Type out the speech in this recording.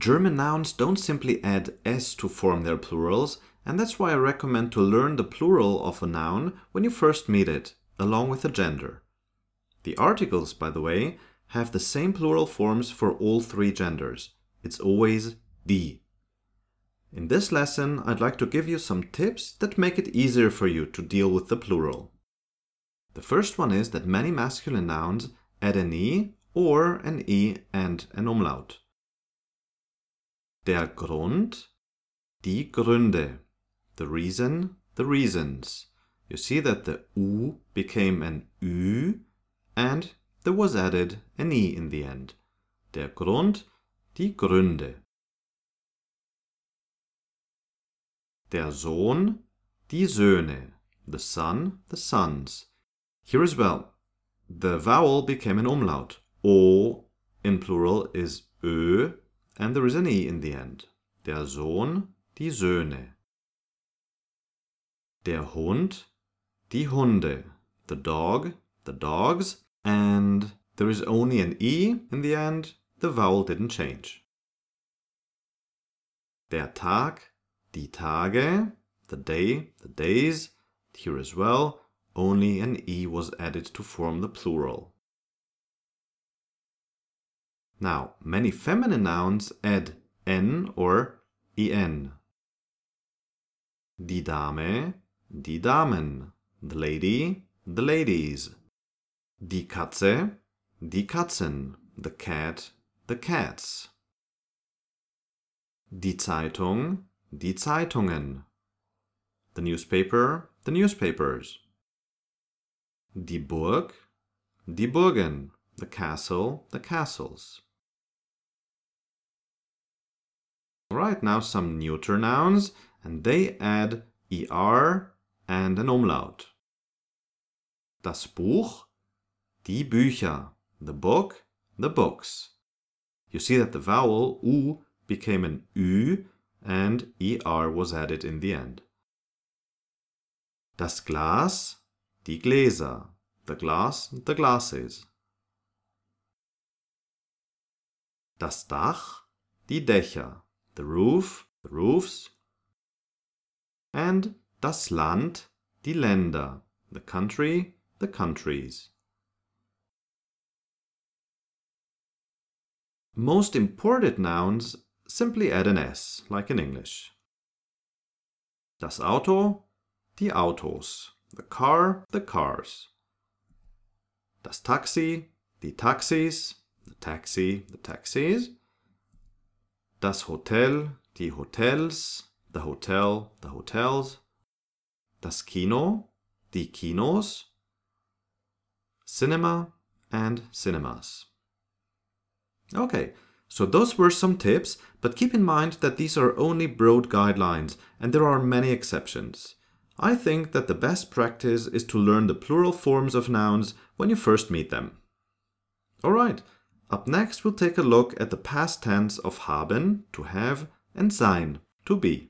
German nouns don't simply add s to form their plurals, and that's why I recommend to learn the plural of a noun when you first meet it, along with the gender. The articles, by the way, have the same plural forms for all three genders. It's always the. In this lesson, I'd like to give you some tips that make it easier for you to deal with the plural. The first one is that many masculine nouns add an e or an e and an umlaut. Der Grund, die Gründe. The reason, the reasons. You see that the u became an ü and there was added an e in the end. Der Grund, die Gründe. Der Sohn, die Söhne. The son, the sons. Here as well, the vowel became an umlaut. O in plural is ö, and there is an e in the end. Der Sohn, die Söhne. Der Hund, die Hunde. The dog, the dogs, and there is only an e in the end. The vowel didn't change. Der Tag, die Tage, the day, the days. Here as well, only an e was added to form the plural. Now, many feminine nouns add n or en. Die Dame, die Damen, the lady, the ladies. Die Katze, die Katzen, the cat, the cats. Die Zeitung, die Zeitungen. The newspaper, the newspapers. Die Burg, die Burgen, the castle, the castles. Alright, now some neuter nouns, and they add er and an umlaut. Das Buch, die Bücher, the book, the books. You see that the vowel u became an ü and er was added in the end. Das Glas, die Gläser, the glass, the glasses. Das Dach, die Dächer, the roof, the roofs. And das Land, die Länder, the country, the countries. Most imported nouns simply add an s, like in English. Das Auto, die Autos. The car, the cars. Das Taxi, die Taxis. The taxi, the taxis. Das Hotel, die Hotels. The hotel, the hotels. Das Kino, die Kinos. Cinema and cinemas. Okay, so those were some tips, but keep in mind that these are only broad guidelines and there are many exceptions. I think that the best practice is to learn the plural forms of nouns when you first meet them. Alright, up next we'll take a look at the past tense of haben, to have, and sein, to be.